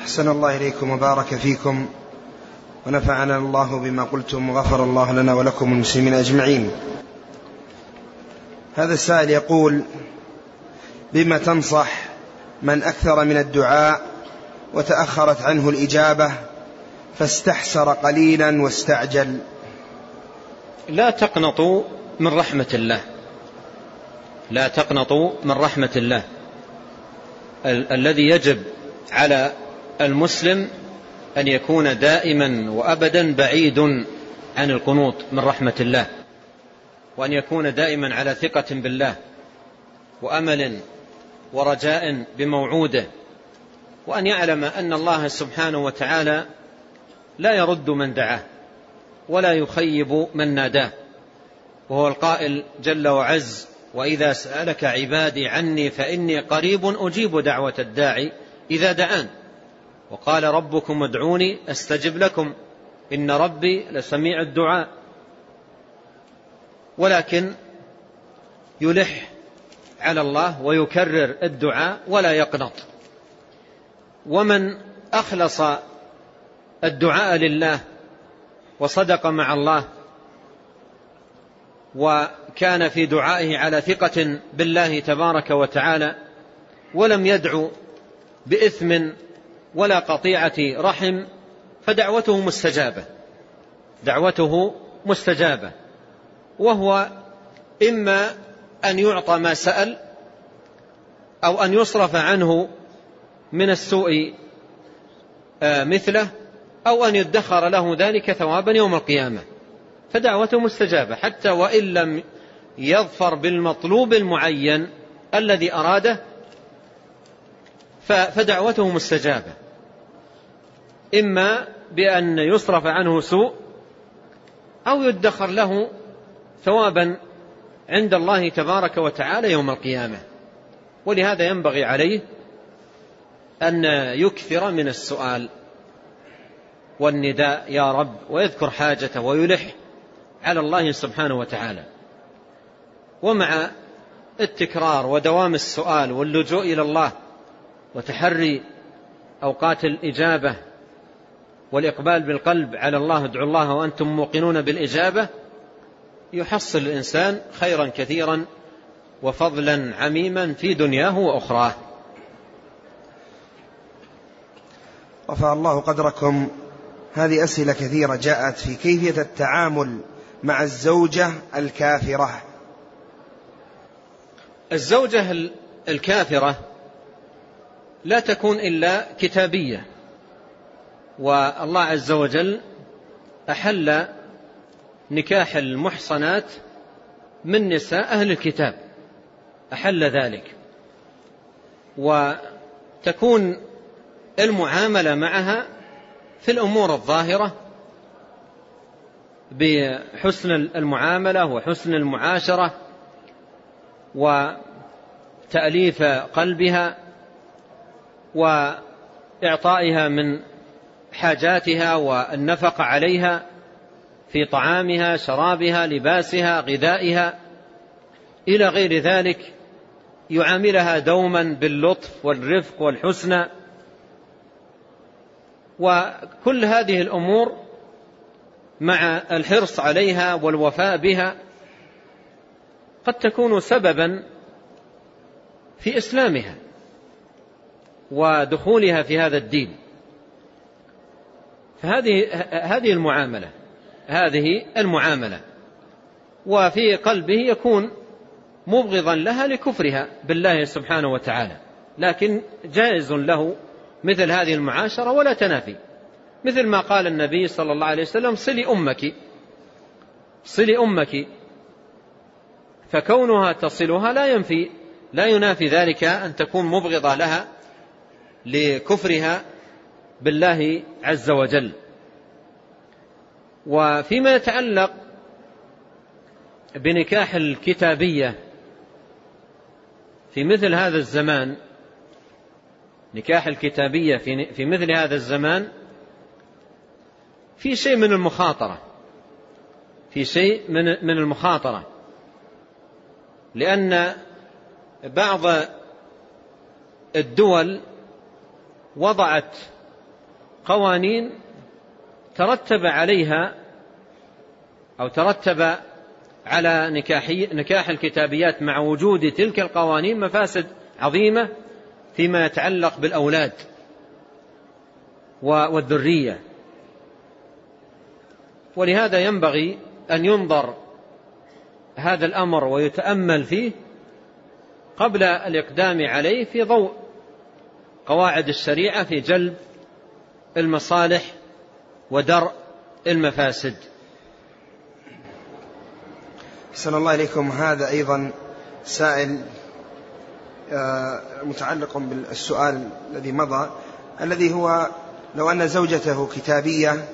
أحسن الله إليكم وبارك فيكم ونفعنا الله بما قلتم وغفر الله لنا ولكم المسلمين أجمعين. هذا السائل يقول بما تنصح من أكثر من الدعاء وتأخرت عنه الإجابة فاستحسر قليلا واستعجل. لا تقنطوا من رحمة الله. لا تقنطوا من رحمة الله. ال- الذي يجب على المسلم أن يكون دائما وأبدا بعيد عن القنوط من رحمة الله وأن يكون دائما على ثقة بالله وأمل ورجاء بموعوده وأن يعلم أن الله سبحانه وتعالى لا يرد من دعاه ولا يخيب من ناداه وهو القائل جل وعز وإذا سألك عبادي عني فإني قريب أجيب دعوة الداعي إذا دعان. وقال ربكم ادعوني أستجب لكم. إن ربي لسميع الدعاء. ولكن يلح على الله ويكرر الدعاء ولا يقنط. ومن أخلص الدعاء لله وصدق مع الله وكان في دعائه على ثقة بالله تبارك وتعالى ولم يدعو بإثم ولا قطيعة رحم فدعوته مستجابة. دعوته مستجابة. وهو إما أن يعطى ما سأل أو أن يصرف عنه من السوء مثله أو أن يدخر له ذلك ثوابا يوم القيامة. فدعوته مستجابة. حتى وإن لم يظفر بالمطلوب المعين الذي أراده فدعوته مستجابة. إما بأن يصرف عنه سوء أو يدخر له ثوابا عند الله تبارك وتعالى يوم القيامة. ولهذا ينبغي عليه أن يكثر من السؤال والنداء يا رب ويذكر حاجته ويلح على الله سبحانه وتعالى. ومع التكرار ودوام السؤال واللجوء إلى الله وتحري أوقات الإجابة والإقبال بالقلب على الله ادعوا الله وأنتم موقنون بالإجابة يحصل الإنسان خيرا كثيرا وفضلا عميما في دنياه وأخراه. رفع الله قدركم. هذه أسئلة كثيرة جاءت في كيفية التعامل مع الزوجة الكافرة. الزوجة الكافرة لا تكون إلا كتابية. والله عز وجل أحل نكاح المحصنات من نساء أهل الكتاب. أحل ذلك. وتكون المعاملة معها في الأمور الظاهرة بحسن المعاملة وحسن المعاشرة وتأليف قلبها وإعطائها من حاجاتها والنفقة عليها في طعامها شرابها لباسها غذائها. إلى غير ذلك يعاملها دوما باللطف والرفق والحسنى. وكل هذه الأمور مع الحرص عليها والوفاء بها قد تكون سببا في إسلامها. ودخولها في هذا الدين. فهذه هذه المعاملة هذه المعاملة. وفي قلبه يكون مبغضا لها لكفرها بالله سبحانه وتعالى. لكن جائز له مثل هذه المعاشرة ولا تنافي. مثل ما قال النبي صلى الله عليه وسلم صلي أمك صلي أمك. فكونها تصلها لا ينفي لا ينافي ذلك أن تكون مبغضة لها لكفرها بالله عز وجل. وفيما يتعلق بنكاح الكتابية في مثل هذا الزمان نكاح الكتابية في مثل هذا الزمان في شيء من المخاطرة. في شيء من من المخاطرة. لأن بعض الدول وضعت قوانين ترتب عليها أو ترتب على نكاح الكتابيات مع وجود تلك القوانين مفاسد عظيمة فيما يتعلق بالأولاد والذرية. ولهذا ينبغي أن ينظر هذا الأمر ويتأمل فيه قبل الإقدام عليه في ضوء قواعد الشريعة في جلب المصالح ودرء المفاسد. أحسن الله إليكم. هذا أيضا سائل آه، متعلق بالسؤال الذي مضى الذي هو لو أن زوجته كتابية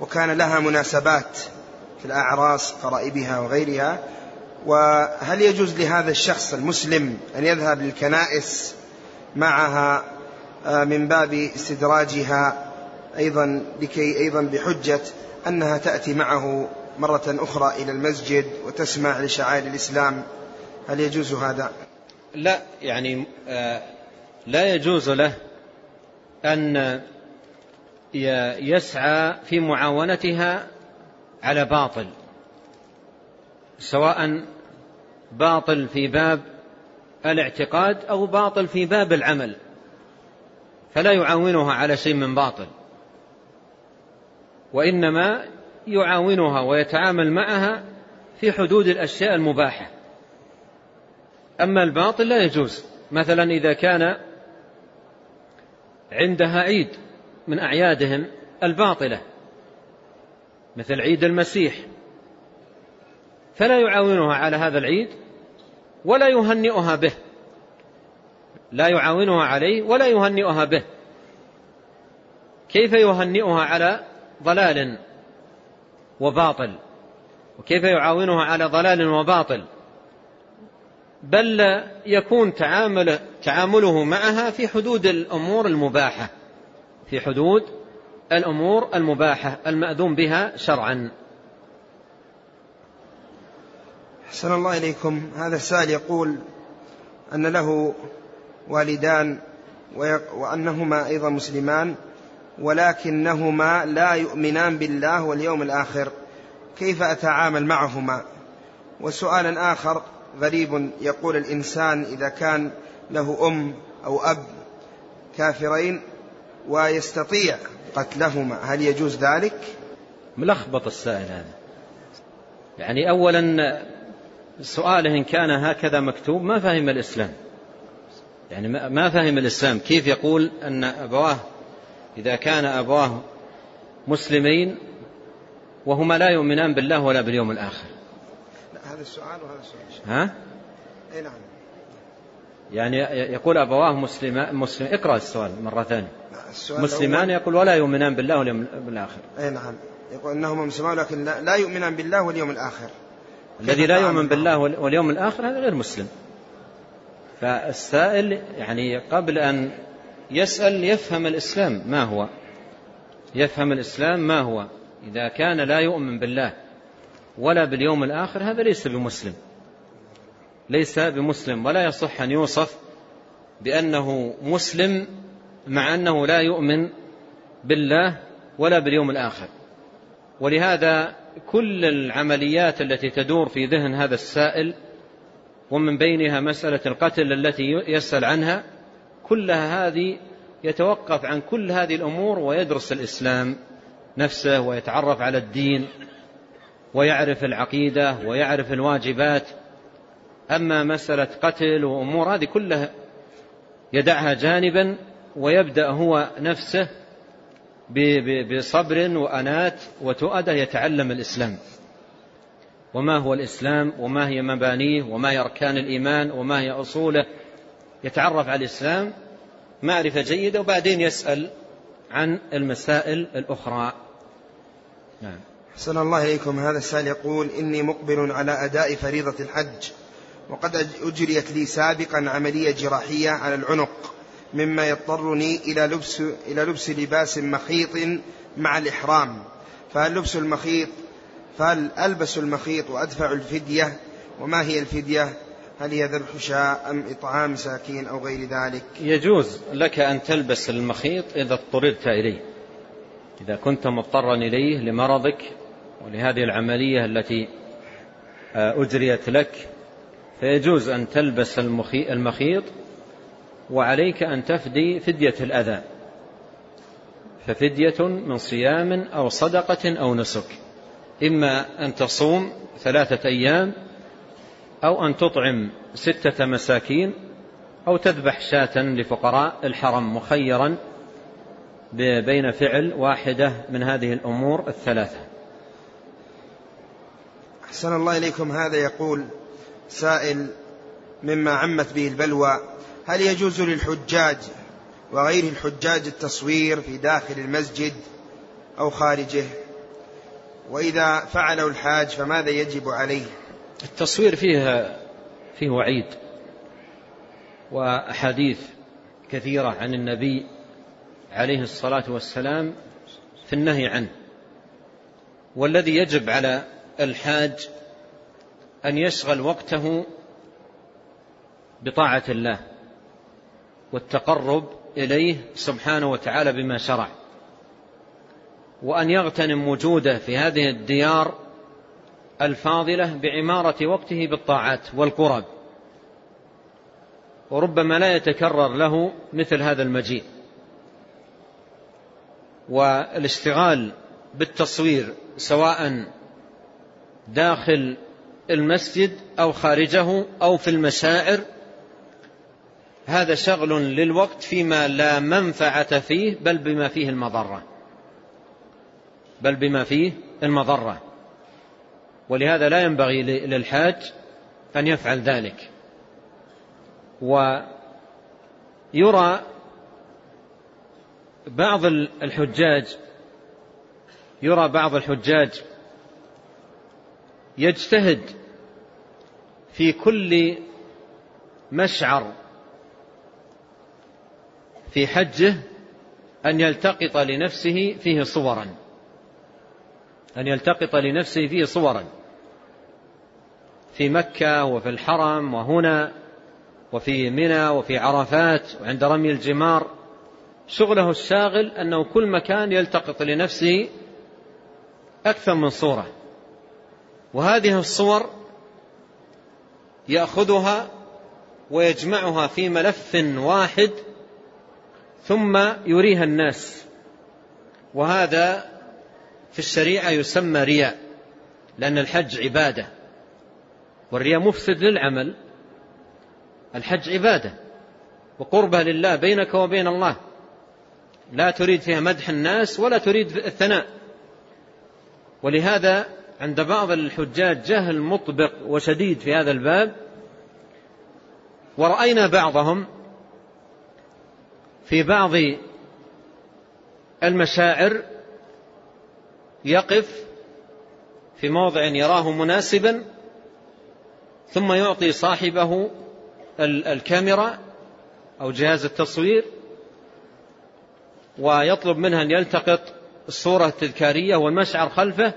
وكان لها مناسبات في الأعراس قرائبها وغيرها وهل يجوز لهذا الشخص المسلم أن يذهب للكنائس معها من باب استدراجها أيضا لكي أيضا بحجة أنها تأتي معه مرة أخرى إلى المسجد وتسمع لشعائر الإسلام هل يجوز هذا؟ لا يعني آه، لا يجوز له أن يسعى في معاونتها على باطل سواء باطل في باب الاعتقاد أو باطل في باب العمل فلا يعاونها على شيء من باطل وإنما يعاونها ويتعامل معها في حدود الأشياء المباحة. أما الباطل لا يجوز. مثلا إذا كان عندها عيد من أعيادهم الباطلة مثل عيد المسيح فلا يعاونها على هذا العيد ولا يهنئها به. لا يعاونها عليه ولا يهنئها به. كيف يهنئها على ضلال وباطل؟ وكيف يعاونها على ضلال وباطل؟ بل يكون تعامل تعامله معها في حدود الأمور المباحة. في حدود الأمور المباحة المأذون بها شرعا. أحسن الله إليكم. هذا السائل يقول أن له والدان وأنهما أيضا مسلمان ولكنهما لا يؤمنان بالله واليوم الآخر. كيف أتعامل معهما؟ وسؤال آخر غريب يقول الإنسان إذا كان له أم أو أب كافرين ويستطيع قتلهما هل يجوز ذلك؟ ملخبط السائل هذا. يعني أولا سؤاله إن كان هكذا مكتوب ما فهم الإسلام؟ يعني ما فهم الإسلام كيف يقول أن أبواه إذا كان أبواه مسلمين وهما لا يؤمنان بالله ولا باليوم الآخر. لا هذا السؤال وهذا السؤال. ها؟ أي نعم. يعني يقول أبواه مسلمان مسلم. اقرأ السؤال مرة ثانية. مسلمان يقول ولا يؤمنان بالله واليوم الآخر. أي نعم. يقول أنهما مسلمان لكن لا يؤمنان بالله واليوم الآخر. الذي لا يؤمن بالله واليوم الآخر هذا غير مسلم. فالسائل يعني قبل أن يسأل يفهم الإسلام ما هو. يفهم الإسلام ما هو. إذا كان لا يؤمن بالله ولا باليوم الآخر هذا ليس بمسلم. ليس بمسلم. ولا يصح أن يوصف بأنه مسلم مع أنه لا يؤمن بالله ولا باليوم الآخر. ولهذا كل العمليات التي تدور في ذهن هذا السائل ومن بينها مسألة القتل التي يسأل عنها كلها هذه يتوقف عن كل هذه الأمور ويدرس الإسلام نفسه ويتعرف على الدين ويعرف العقيدة ويعرف الواجبات. أما مسألة قتل وأمور هذه كلها يدعها جانبا ويبدأ هو نفسه بصبر وأنات وتؤدة يتعلم الإسلام. وما هو الإسلام وما هي مبانيه وما هي أركان الإيمان وما هي أصوله. يتعرف على الإسلام معرفة جيدة وبعدين يسأل عن المسائل الأخرى. نعم. حسن الله إليكم. هذا السائل يقول إني مقبل على أداء فريضة الحج وقد أجريت لي سابقا عملية جراحية على العنق مما يضطرني إلى لبس, إلى لبس لباس مخيط مع الإحرام. فهل لبس المخيط فهل ألبس المخيط وأدفع الفدية. وما هي الفدية؟ هل هي ذبح شاء أم إطعام مساكين أو غير ذلك؟ يجوز لك أن تلبس المخيط إذا اضطررت إليه. إذا كنت مضطرا إليه لمرضك ولهذه العملية التي آه، أجريت لك فيجوز أن تلبس المخيط وعليك أن تفدي فدية الأذى. ففدية من صيام أو صدقة أو نسك. إما أن تصوم ثلاثة أيام أو أن تطعم ستة مساكين أو تذبح شاة لفقراء الحرم مخيرا بين فعل واحدة من هذه الأمور الثلاثة. أحسن الله إليكم. هذا يقول سائل مما عمت به البلوى هل يجوز للحجاج وغير الحجاج التصوير في داخل المسجد أو خارجه؟ وإذا فعله الحاج فماذا يجب عليه؟ التصوير فيه فيه وعيد وأحاديث كثيرة عن النبي عليه الصلاة والسلام في النهي عنه. والذي يجب على الحاج أن يشغل وقته بطاعة الله والتقرب إليه سبحانه وتعالى بما شرع. وأن يغتنم وجوده في هذه الديار الفاضلة بعمارة وقته بالطاعات والقرب. وربما لا يتكرر له مثل هذا المجيء. والاشتغال بالتصوير سواء داخل المسجد أو خارجه أو في المشاعر هذا شغل للوقت فيما لا منفعة فيه بل بما فيه المضرة. بل بما فيه المضرة. ولهذا لا ينبغي للحاج أن يفعل ذلك. ويرى بعض الحجاج يرى بعض الحجاج يجتهد في كل مشعر في حجه أن يلتقط لنفسه فيه صورا. أن يلتقط لنفسه فيه صورا. في مكة وفي الحرم وهنا وفي منى وفي عرفات وعند رمي الجمار. شغله الشاغل أنه كل مكان يلتقط لنفسه أكثر من صورة. وهذه الصور يأخذها ويجمعها في ملف واحد ثم يريها الناس. وهذا في الشريعة يسمى رياء لأن الحج عبادة. والرياء مفسد للعمل الحج عبادة. وقربة لله بينك وبين الله. لا تريد فيها مدح الناس ولا تريد الثناء. ولهذا عند بعض الحجاج جهل مطبق وشديد في هذا الباب. ورأينا بعضهم في بعض المشاعر يقف في موضع يراه مناسبا ثم يعطي صاحبه الكاميرا أو جهاز التصوير ويطلب منها أن يلتقط الصورة التذكارية والمشعر خلفه.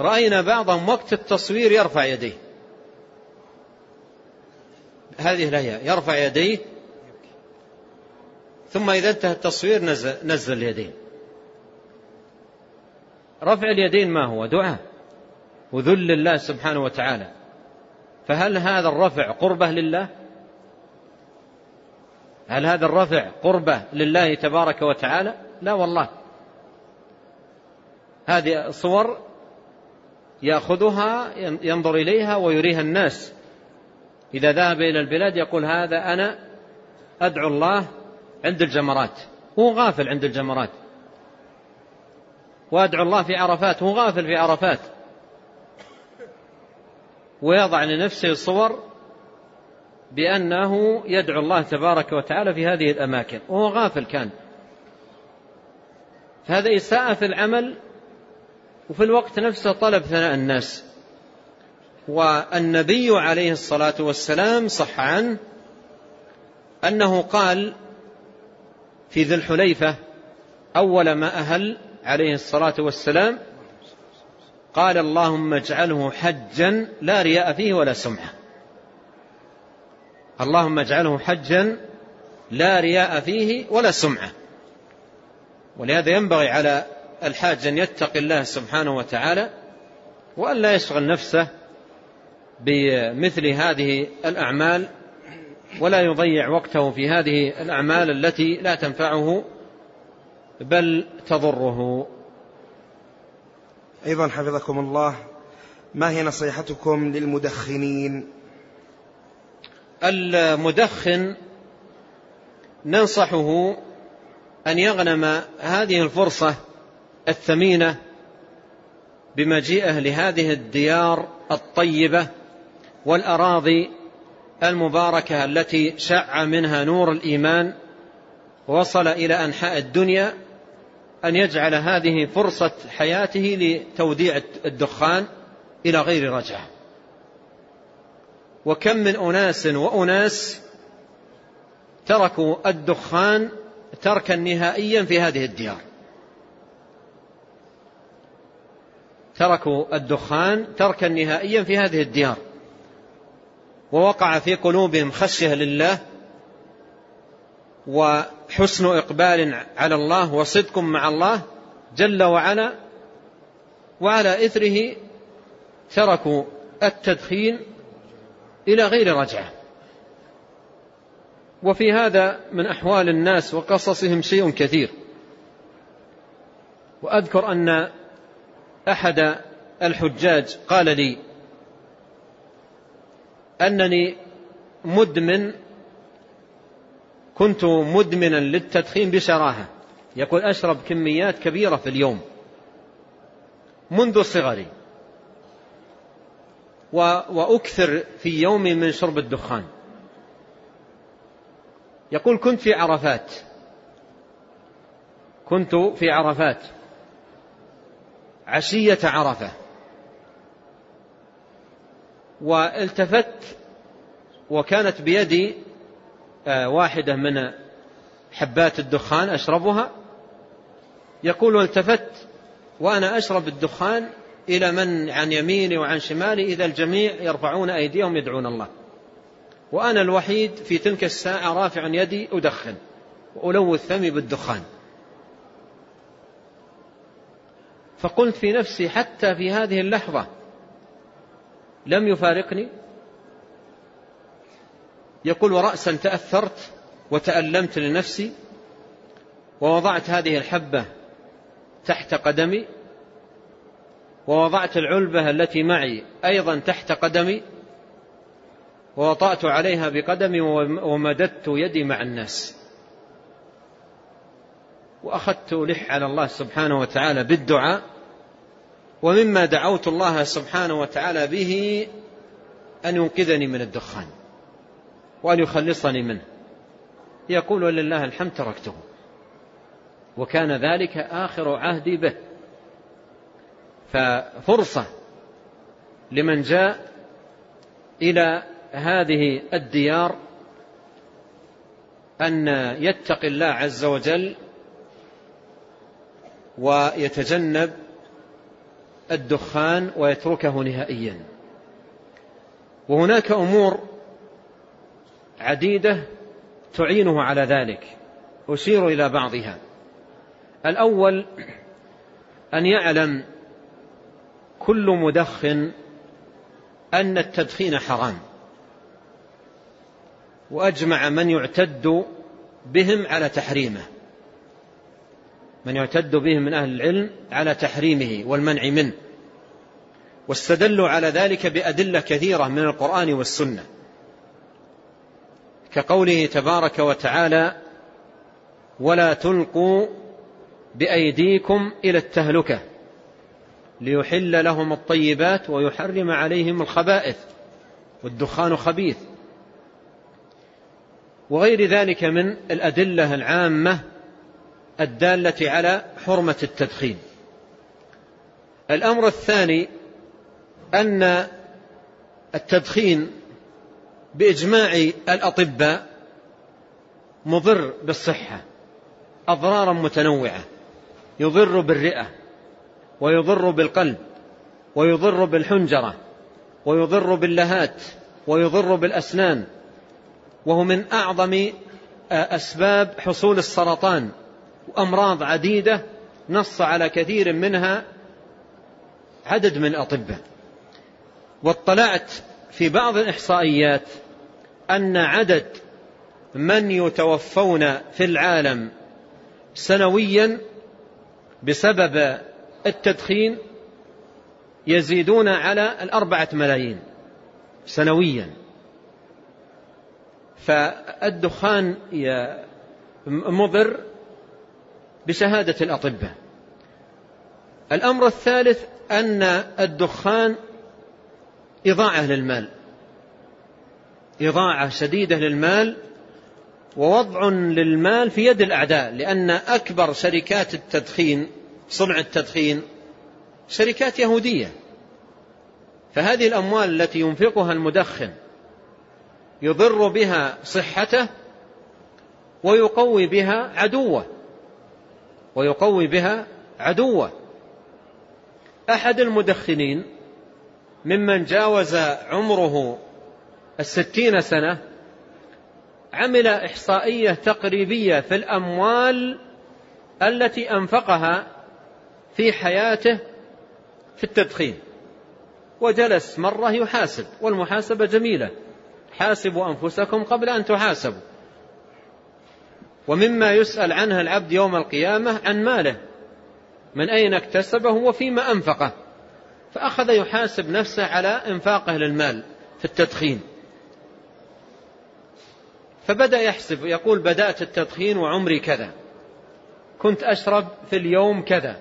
رأينا بعضهم وقت التصوير يرفع يديه. هذه الهيئة يرفع يديه ثم إذا انتهى التصوير نزل, نزل اليدين. رفع اليدين ما هو؟ دعاء. وذل لله سبحانه وتعالى. فهل هذا الرفع قربة لله؟ هل هذا الرفع قربة لله تبارك وتعالى؟ لا والله. هذه صور يأخذها ينظر إليها ويريها الناس. إذا ذهب إلى البلاد يقول هذا أنا أدعو الله عند الجمرات. هو غافل عند الجمرات. وأدعو الله في عرفات هو غافل في عرفات. ويضع لنفسه صور بأنه يدعو الله تبارك وتعالى في هذه الأماكن. وهو غافل كان. فهذا إساءة في العمل وفي الوقت نفسه طلب ثناء الناس. والنبي عليه الصلاة والسلام صح عنه أنه قال في ذي الحليفة أول ما أهل عليه الصلاة والسلام قال اللهم اجعله حجا لا رياء فيه ولا سمعة. اللهم اجعله حجا لا رياء فيه ولا سمعة. ولهذا ينبغي على الحاج أن يتقي الله سبحانه وتعالى وأن لا يشغل نفسه بمثل هذه الأعمال ولا يضيع وقته في هذه الأعمال التي لا تنفعه بل تضره. أيضا حفظكم الله ما هي نصيحتكم للمدخنين؟ المدخن ننصحه أن يغنم هذه الفرصة الثمينة بمجيئه لهذه الديار الطيبة والأراضي المباركة التي شع منها نور الإيمان ووصل إلى أنحاء الدنيا أن يجعل هذه فرصة حياته لتوديع الدخان إلى غير رجعة. وكم من أناس وأناس تركوا الدخان تركا نهائيا في هذه الديار. تركوا الدخان تركا نهائيا في هذه الديار. ووقع في قلوبهم خشية لله وحسن إقبال على الله وصدق مع الله جل وعلا وعلى إثره تركوا التدخين إلى غير رجعة. وفي هذا من أحوال الناس وقصصهم شيء كثير. وأذكر أن أحد الحجاج قال لي أنني مدمن كنت مدمنا للتدخين بشراهة. يقول أشرب كميات كبيرة في اليوم. منذ صغري. وأكثر في يومي من شرب الدخان. يقول كنت في عرفات. كنت في عرفات. عشية عرفة. والتفت وكانت بيدي واحدة من حبات الدخان أشربها يقول والتفت وأنا أشرب الدخان إلى من عن يميني وعن شمالي إذا الجميع يرفعون أيديهم يدعون الله. وأنا الوحيد في تلك الساعة رافع يدي أدخن وألوث فمي بالدخان. فقلت في نفسي حتى في هذه اللحظة لم يفارقني يقول ورأسا تأثرت وتألمت لنفسي ووضعت هذه الحبة تحت قدمي ووضعت العلبة التي معي أيضا تحت قدمي ووطأت عليها بقدمي ومددت يدي مع الناس. وأخذت لح على الله سبحانه وتعالى بالدعاء ومما دعوت الله سبحانه وتعالى به أن ينقذني من الدخان. وأن يخلصني منه. يقول ولله الحمد تركته. وكان ذلك آخر عهدي به. ففرصة لمن جاء إلى هذه الديار أن يتقي الله عز وجل ويتجنب الدخان ويتركه نهائيا. وهناك أمور عديدة تعينه على ذلك. أشير إلى بعضها. الأول أن يعلم كل مدخن أن التدخين حرام. وأجمع من يعتد بهم على تحريمه. من يعتد بهم من أهل العلم على تحريمه والمنع منه. واستدلوا على ذلك بأدلة كثيرة من القرآن والسنة. كقوله تبارك وتعالى ولا تلقوا بأيديكم إلى التهلكة ليحل لهم الطيبات ويحرم عليهم الخبائث والدخان خبيث. وغير ذلك من الأدلة العامة الدالة على حرمة التدخين. الأمر الثاني أن التدخين بإجماع الأطباء مضر بالصحة أضرارا متنوعة يضر بالرئة ويضر بالقلب ويضر بالحنجرة ويضر باللهات ويضر بالأسنان وهو من أعظم أسباب حصول السرطان وأمراض عديدة نص على كثير منها عدد من الأطباء. واطلعت في بعض الإحصائيات أن عدد من يتوفون في العالم سنويا بسبب التدخين يزيدون على الأربعة ملايين سنويا. فالدخان مضر بشهادة الأطباء. الأمر الثالث أن الدخان إضاعة للمال. إضاعة شديدة للمال ووضع للمال في يد الأعداء لأن أكبر شركات التدخين صنع التدخين شركات يهودية. فهذه الأموال التي ينفقها المدخن يضر بها صحته ويقوي بها عدوه ويقوي بها عدوه. أحد المدخنين ممن جاوز عمره الستين سنة عمل إحصائية تقريبية في الأموال التي أنفقها في حياته في التدخين. وجلس مرة يحاسب والمحاسبة جميلة. حاسبوا أنفسكم قبل أن تحاسبوا. ومما يسأل عنها العبد يوم القيامة عن ماله. من أين اكتسبه وفيما أنفقه. فأخذ يحاسب نفسه على إنفاقه للمال في التدخين. فبدأ يحسب يقول بدأت التدخين وعمري كذا. كنت أشرب في اليوم كذا.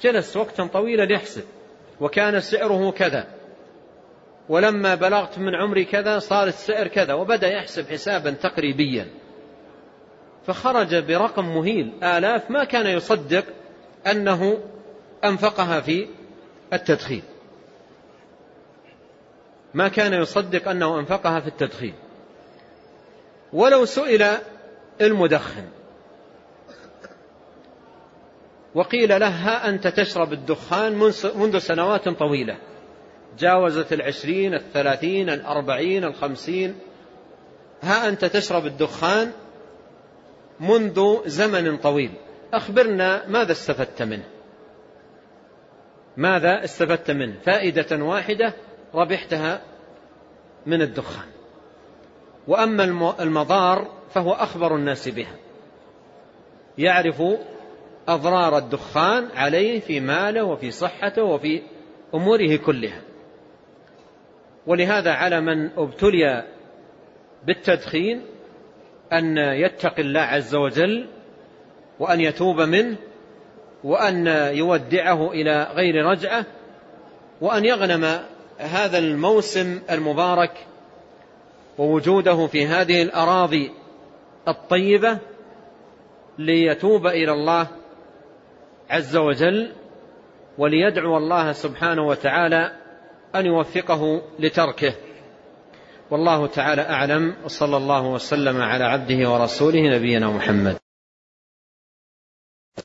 جلس وقتا طويلا يحسب وكان سعره كذا. ولما بلغت من عمري كذا صار السعر كذا وبدأ يحسب حسابا تقريبيا. فخرج برقم مهيل آلاف ما كان يصدق أنه أنفقها في التدخين. ما كان يصدق أنه أنفقها في التدخين. ولو سئل المدخن. وقيل له ها أنت تشرب الدخان منذ سنوات طويلة. جاوزت العشرين الثلاثين الأربعين الخمسين. ها أنت تشرب الدخان منذ زمن طويل. أخبرنا ماذا استفدت منه. ماذا استفدت منه؟ فائدة واحدة ربحتها من الدخان. وأما المضار فهو أخبر الناس بها. يعرف أضرار الدخان عليه في ماله وفي صحته وفي أموره كلها. ولهذا على من ابتلي بالتدخين أن يتقي الله عز وجل وأن يتوب منه وأن يودعه إلى غير رجعة وأن يغنم هذا الموسم المبارك ووجوده في هذه الأراضي الطيبة ليتوب إلى الله عز وجل وليدعو الله سبحانه وتعالى أن يوفقه لتركه. والله تعالى أعلم وصلى الله وسلم على عبده ورسوله نبينا محمد.